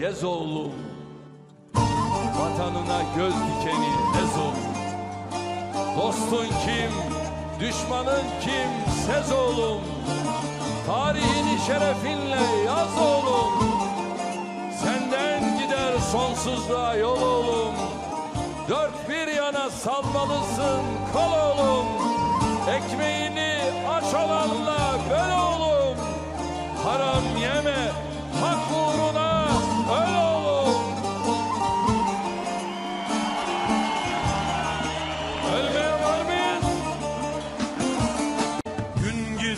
gez oğlum Vatanına göz dikeni ez oğlum Dostun kim, düşmanın kim sez oğlum Tarihini şerefinle yaz oğlum. Senden gider sonsuzluğa yol oğlum. Dört bir yana salmalısın kol oğlum. Ekmeğini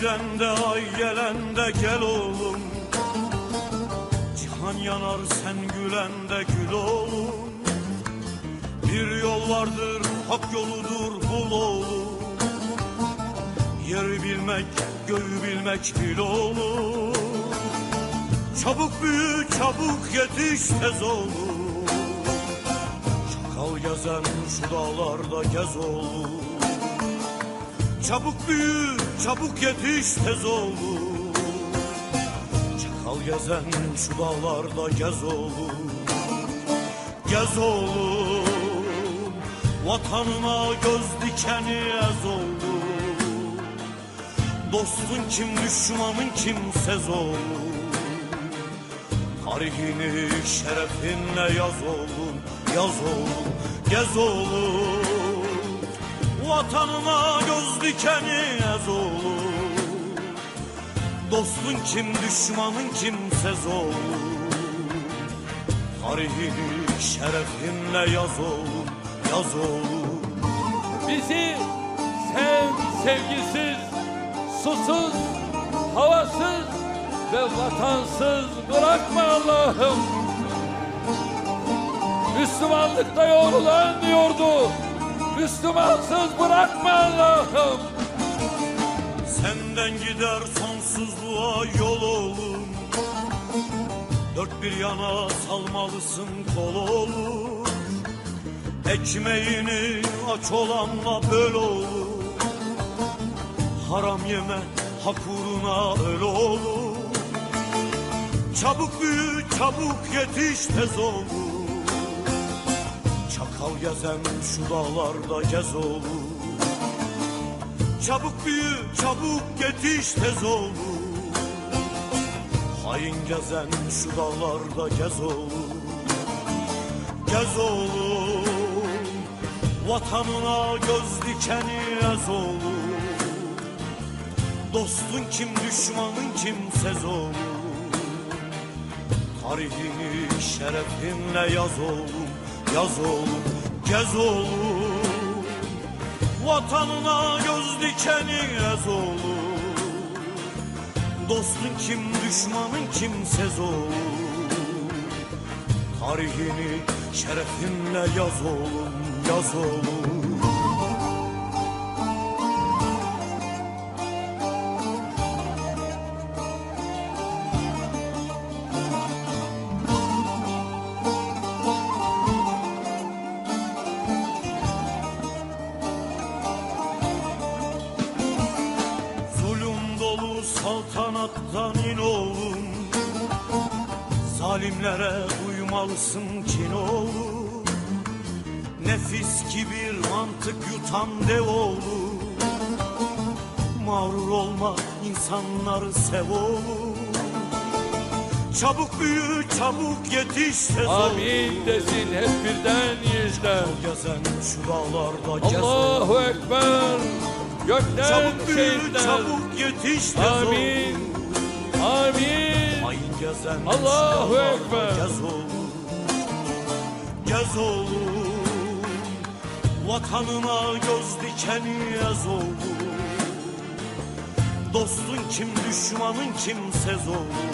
giden de ay gelen de gel oğlum. Cihan yanar sen gülen de gül oğlum. Bir yol vardır hak yoludur bul oğlum. Yeri bilmek göğü bilmek bil oğlum. Çabuk büyü çabuk yetiş tez oğlum. Çakal gezen şu dağlarda gez oğlum Çabuk büyü, çabuk yetiş tez oğlum Çakal gezen şu dağlarda gez oğlum Gez oğlum Vatanına göz dikeni ez oğlum Dostun kim, düşmanın kim sez oğlum Tarihini şerefinle yaz oğlum, yaz oğlum, gez oğlum Vatanına göz dikeni ez oğlum Dostun kim, düşmanın kimsez oğlum Tarihini şerefinle yaz oğlum, yaz oğlum Bizi sen sevgisiz, susuz, havasız ve vatansız bırakma Allah'ım. Müslümanlıkta yorulan diyordu. Müslümansız bırakma Allah'ım. Senden gider sonsuzluğa yol oğlum. Dört bir yana salmalısın kol oğlum. Ekmeğini aç olanla böl oğlum. Haram yeme hak uğruna öl oğlum. Çabuk büyü çabuk yetiş tez oğlum Çakal gezen şu dağlarda gez oğlum Çabuk büyü, çabuk yetiş tez oğlum Hain gezen şu dağlarda gez oğlum Gez oğlum Vatanına göz dikeni ez oğlum Dostun kim, düşmanın kim sez oğlum Tarihini şerefinle yaz oğlum, yaz oğlum, gez oğlum Vatanına göz dikeni ez oğlum Dostun kim düşmanın kimsez oğlum Tarihini şerefinle yaz oğlum yaz oğlum Zalimlere uymalısın kin oğlum Nefis kibir mantık yutan dev oğlum Mağrur olma insanları sev oğlum Çabuk büyü çabuk yetiş tez Amin desin hep birden yiğitler. Gezen şu dağlarda gez oğlum Allahu Ekber. Gökten Çabuk büyü şehitler. çabuk yetiş tez Amin. Amin. Allahu Ekber. Gez oğlum Gez oğlum. Vatanına göz dikeni yaz oğlum. Dostun kim düşmanın kimsez oğlum.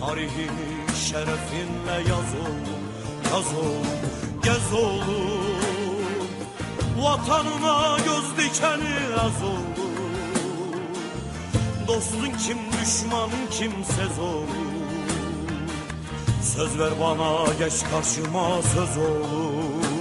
Tarihini şerefinle yaz oğlum Yaz oğlum Gez oğlum. Vatanına göz dikeni yaz oğlum Dostun kim düşmanın kimsez oğlum Söz ver bana geç karşıma söz oğlum